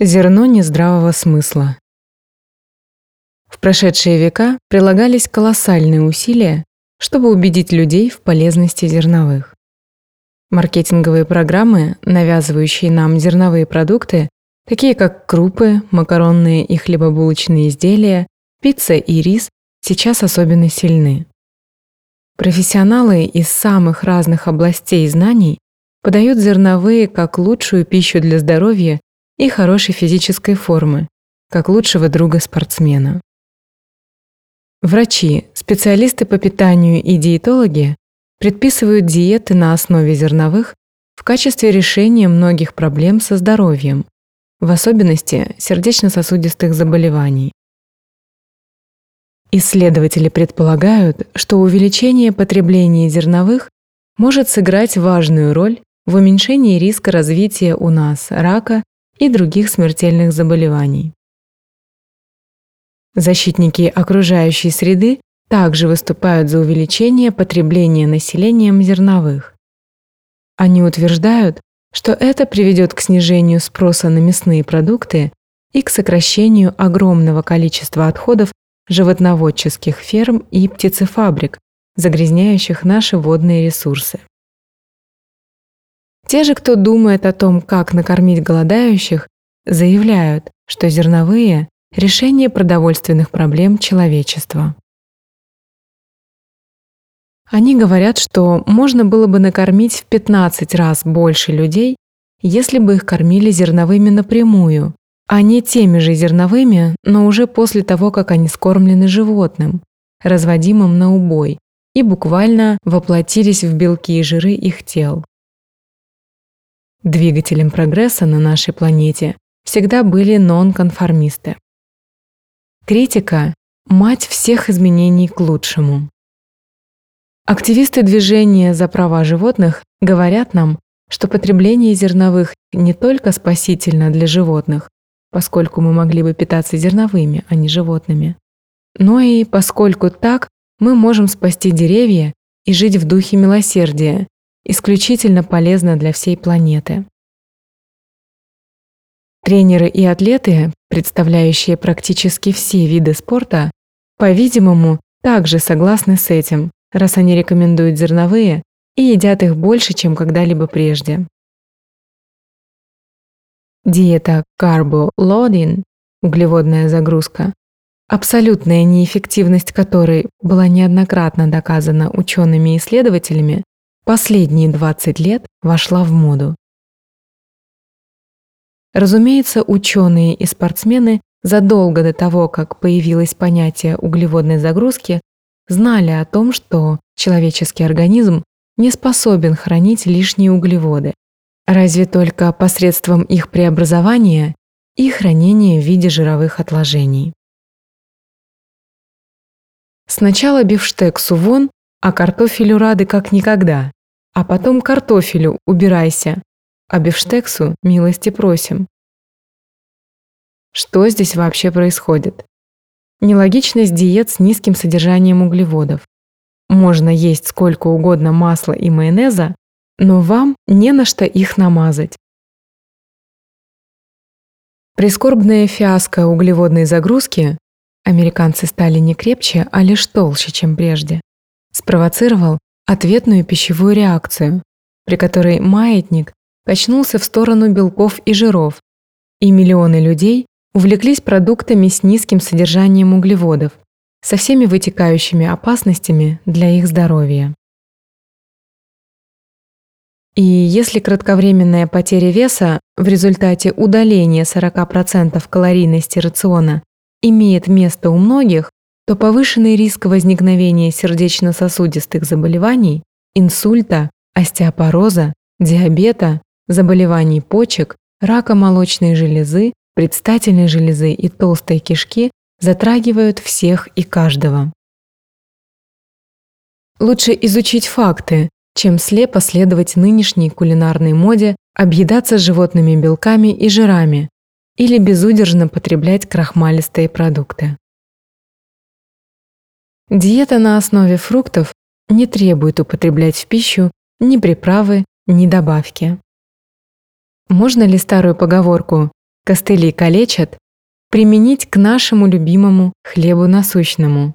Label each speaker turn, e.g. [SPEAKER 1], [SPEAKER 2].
[SPEAKER 1] Зерно нездравого смысла. В прошедшие века прилагались колоссальные усилия, чтобы убедить людей в полезности зерновых. Маркетинговые программы, навязывающие нам зерновые продукты, такие как крупы, макаронные и хлебобулочные изделия, пицца и рис, сейчас особенно сильны. Профессионалы из самых разных областей знаний подают зерновые как лучшую пищу для здоровья и хорошей физической формы, как лучшего друга спортсмена. Врачи, специалисты по питанию и диетологи предписывают диеты на основе зерновых в качестве решения многих проблем со здоровьем, в особенности сердечно-сосудистых заболеваний. Исследователи предполагают, что увеличение потребления зерновых может сыграть важную роль в уменьшении риска развития у нас рака и других смертельных заболеваний. Защитники окружающей среды также выступают за увеличение потребления населением зерновых. Они утверждают, что это приведет к снижению спроса на мясные продукты и к сокращению огромного количества отходов животноводческих ферм и птицефабрик, загрязняющих наши водные ресурсы. Те же, кто думает о том, как накормить голодающих, заявляют, что зерновые – решение продовольственных проблем человечества. Они говорят, что можно было бы накормить в 15 раз больше людей, если бы их кормили зерновыми напрямую, а не теми же зерновыми, но уже после того, как они скормлены животным, разводимым на убой, и буквально воплотились в белки и жиры их тел. Двигателем прогресса на нашей планете всегда были нонконформисты. Критика – мать всех изменений к лучшему. Активисты движения за права животных говорят нам, что потребление зерновых не только спасительно для животных, поскольку мы могли бы питаться зерновыми, а не животными, но и поскольку так мы можем спасти деревья и жить в духе милосердия, исключительно полезно для всей планеты. Тренеры и атлеты, представляющие практически все виды спорта, по-видимому, также согласны с этим, раз они рекомендуют зерновые и едят их больше, чем когда-либо прежде. Диета Loading, углеводная загрузка, абсолютная неэффективность которой была неоднократно доказана учеными и исследователями, последние 20 лет вошла в моду. Разумеется, ученые и спортсмены задолго до того, как появилось понятие углеводной загрузки, знали о том, что человеческий организм не способен хранить лишние углеводы, разве только посредством их преобразования и хранения в виде жировых отложений. Сначала бифштексу вон, а картофелю рады как никогда. А потом картофелю убирайся, а бифштексу милости просим. Что здесь вообще происходит? Нелогичность диет с низким содержанием углеводов. Можно есть сколько угодно масла и майонеза, но вам не на что их намазать. Прискорбная фиаско углеводной загрузки американцы стали не крепче, а лишь толще, чем прежде, спровоцировал ответную пищевую реакцию, при которой маятник качнулся в сторону белков и жиров, и миллионы людей увлеклись продуктами с низким содержанием углеводов, со всеми вытекающими опасностями для их здоровья. И если кратковременная потеря веса в результате удаления 40% калорийности рациона имеет место у многих, то повышенный риск возникновения сердечно-сосудистых заболеваний, инсульта, остеопороза, диабета, заболеваний почек, рака молочной железы, предстательной железы и толстой кишки затрагивают всех и каждого. Лучше изучить факты, чем слепо следовать нынешней кулинарной моде объедаться животными белками и жирами или безудержно потреблять крахмалистые продукты. Диета на основе фруктов не требует употреблять в пищу ни приправы, ни добавки. Можно ли старую поговорку костыли калечат, применить к нашему любимому хлебу насущному.